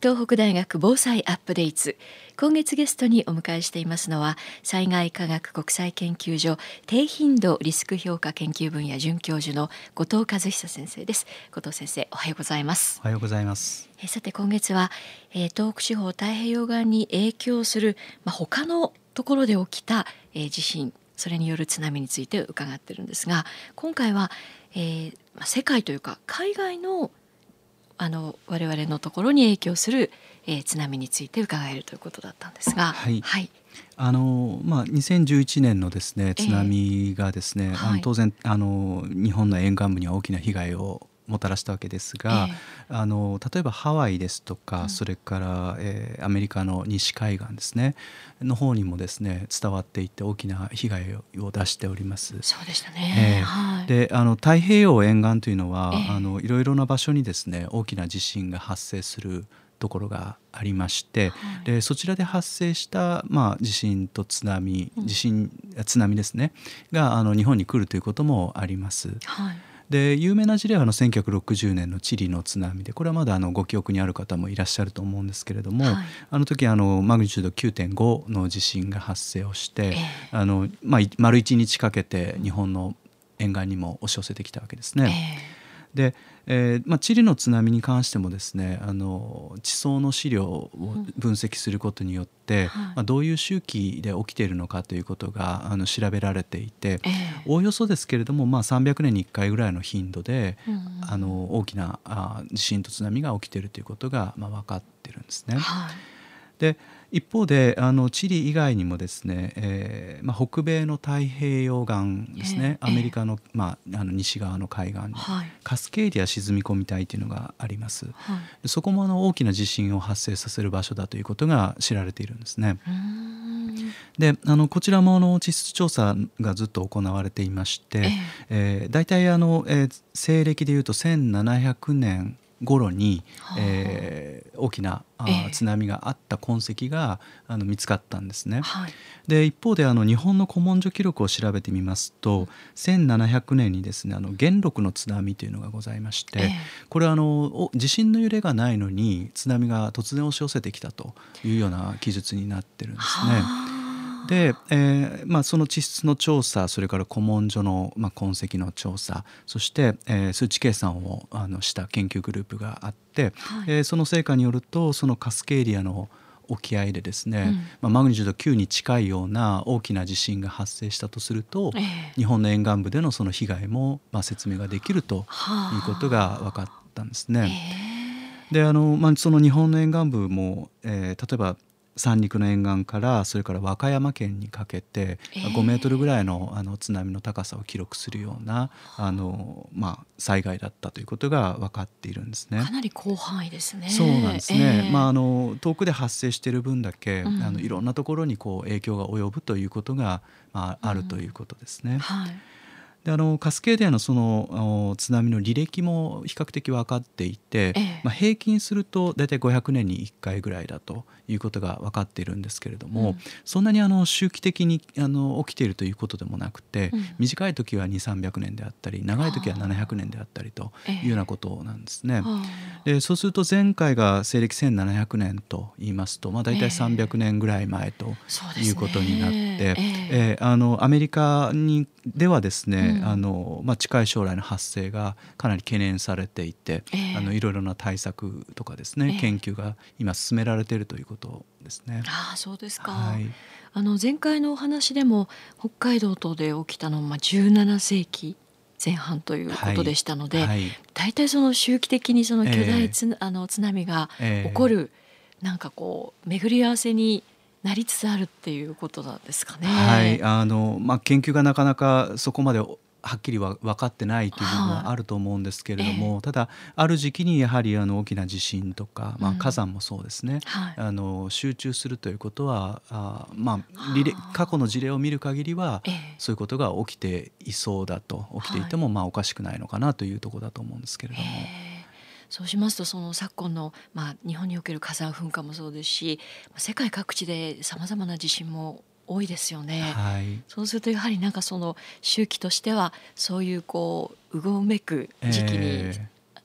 東北大学防災アップデート今月ゲストにお迎えしていますのは災害科学国際研究所低頻度リスク評価研究分野准教授の後藤和久先生です。後藤先生おはようございます。おはようございますえさて今月は、えー、東北地方太平洋側に影響するまあ、他のところで起きた、えー、地震それによる津波について伺ってるんですが今回は、えーまあ、世界というか海外のあの我々のところに影響する、えー、津波について伺えるということだったんですが、はい、はい、あのまあ、2011年のですね津波がですね、えーはい、あの当然あの日本の沿岸部には大きな被害をもたらしたわけですが、えー、あの例えばハワイですとか、うん、それから、えー、アメリカの西海岸ですねの方にもですね伝わっていって大きな被害を出しております。そうでしたね、えーはい、であの太平洋沿岸というのは、えー、あのいろいろな場所にですね大きな地震が発生するところがありまして、はい、でそちらで発生した、まあ、地震と津波地震、うん、津波ですねがあの日本に来るということもあります。はいで有名な事例はあの1960年のチリの津波でこれはまだあのご記憶にある方もいらっしゃると思うんですけれども、はい、あの時あのマグニチュード9.5の地震が発生をして、えー、あのまあ、丸1日かけて日本の沿岸にも押し寄せてきたわけですね。えーで、えーまあ、チリの津波に関してもですねあの地層の資料を分析することによって、うんまあ、どういう周期で起きているのかということがあの調べられていて、えー、おおよそですけれども、まあ、300年に1回ぐらいの頻度で、うん、あの大きなあ地震と津波が起きているということが、まあ、分かってるんですね。はい、で一方であのチリ以外にもですね、えーまあ、北米の太平洋岸ですね、えー、アメリカの,、まあ、あの西側の海岸に、はい、カスケーディア沈み込み帯というのがあります、はい、そこもあの大きな地震を発生させる場所だということが知られているんですね。であのこちらもあの地質調査がずっと行われていまして、えーえー、大体あの、えー、西暦でいうと1700年頃に、えー、大きなあ、えー、津波があった痕跡があの見つかったんですね。はい、で一方であの日本の古文書記録を調べてみますと1700年にですねあの元禄の津波というのがございまして、えー、これはあの地震の揺れがないのに津波が突然押し寄せてきたというような記述になってるんですね。で、えーまあ、その地質の調査それから古文書の、まあ、痕跡の調査そして、えー、数値計算をあのした研究グループがあって、はい、えー、その成果によるとそのカスケーリアの沖合でですね、うん、まあ、マグニチュード9に近いような大きな地震が発生したとすると、えー、日本の沿岸部でのその被害も、まあ、説明ができるということが分かったんですね。えー、であのまあ、その日本の沿岸部も、えー、例えば三陸の沿岸からそれから和歌山県にかけて、えー、5メートルぐらいのあの津波の高さを記録するようなあの、まあ、災害だったということが分かっているんですね。かなり広範囲ですね。そうなんですね。えー、まああの遠くで発生している分だけ、うん、あのいろんなところにこう影響が及ぶということが、まあ、あるということですね。うんはいであのカスケーデアのその津波の履歴も比較的分かっていて、ええ、まあ、平均すると大体500年に1回ぐらいだということが分かっているんですけれども、うん、そんなにあの周期的にあの起きているということでもなくて、うん、短い時は2300年であったり長い時は700年であったりというようなことなんですね。え、でそうすると前回が西暦1700年と言いますと、まあ、大体300年ぐらい前ということになって、ええあのアメリカにではですね、うん、あのまあ、近い将来の発生がかなり懸念されていて、あのいろいろな対策とかですね、研究が今進められているということですね。あそうですか、はい、あの前回のお話でも北海道等で起きたのは、まあ、17世紀前半ということでしたので、はい。はい、大体その周期的にその巨大つ、えー、あの津波が起こる、えー、なんかこう巡り合わせになりつつあるっていうことなんですかね。はい。あのまあ、研究がなかなかそこまではっきりは分かってないという部分はあると思うんですけれども、はあ、ただある時期にやはりあの大きな地震とか、まあ、火山もそうですね、うんはい、あの集中するということはあ、まあ、リレ過去の事例を見る限りは、えそういうことが起きていそうだと。起きていても、まあ、おかしくないのかなというところだと思うんですけれども。そうしますとその昨今の、まあ、日本における火山噴火もそうですし世界各地でさまざまな地震も多いですよね、はい、そうするとやはりなんかその周期としてはそういうこううごめく時期に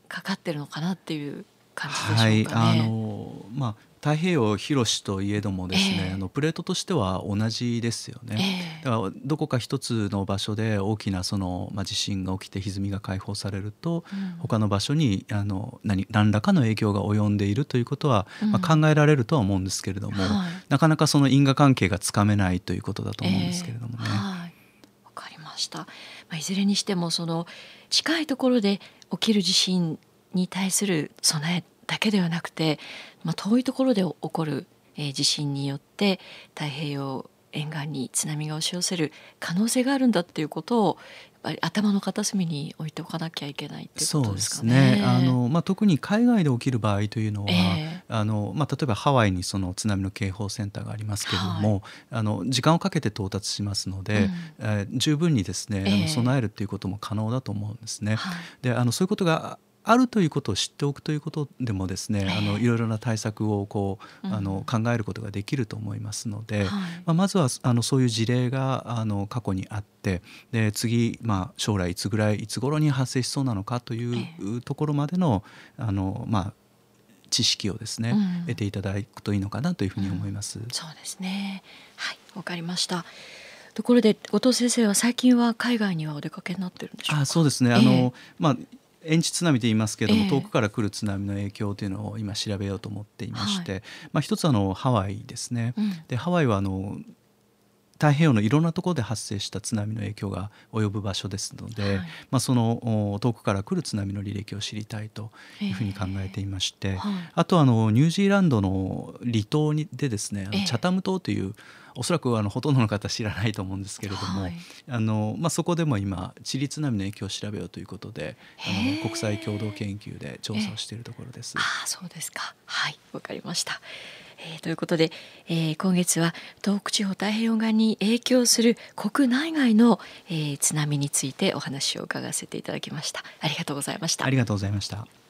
かかってるのかなっていう感じでしょうかね。はい、あのまあ太平洋広しといえどもですね、ええ。あのプレートとしては同じですよね。ええ。だからどこか一つの場所で大きなその、まあ、地震が起きて歪みが解放されると、うん。他の場所にあの何何らかの影響が及んでいるということは、まあ、うん考えられるとは思うんですけれども、はい。なかなかその因果関係がつかめないということだと思うんですけれどもね。ええ。はい、わかりました。まあいずれにしてもその近いところで起きる地震に対する備えだけではなくて、まあ遠いところで起こる、えー地震によって太平洋沿岸に津波が押し寄せる可能性があるんだっていうことを頭の片隅に置いておかなきゃいけないっていうそうでことですかすね。ね。あの、まあ、特に海外で起きる場合というのは、ええ。あのまあ、例えばハワイにその津波の警報センターがありますけれども、あの時間をかけて到達しますので、うん。えー十分にですね、あえ。えの備えるということも可能だと思うんですね。はい。であのそういうことがあるということを知っておくということでもですね、ええあのいろいろな対策をこう、うんあの考えることができると思いますので、はいまあ、まずはあのそういう事例があの過去にあってで次、まあ、将来いつぐらいいつ頃に発生しそうなのかという、えところまでのあの、まあ、知識をですね、うん得ていただくといいのかなというふうに思います。そうですね。はい、わかりました。ところで後藤先生は最近は海外にはお出かけになってるんでしょうか？あそうですね、ええあのまあ遠地津波と言いますけれども、ええ。遠くから来る津波の影響というのを今調べようと思っていまして、まあ、一つあのハワイですね、うん。でハワイはあの太平洋のいろんなところで発生した津波の影響が及ぶ場所ですので、はい。まあ、そのお遠くから来る津波の履歴を知りたいというふうに考えていまして、はい。あとあのニュージーランドの離島にでですねチャタム島というおそらくあのほとんどの方知らないと思うんですけれども、はい。あのまあ、そこでも今地理津波の影響を調べようということであの国際共同研究で調査をしているところです。ああそうですか。はい、わかりました。えーということで、えー今月は東北地方太平洋岸に影響する国内外の、えー津波についてお話を伺わせていただきました。ありがとうございましたあ。りがとうございました。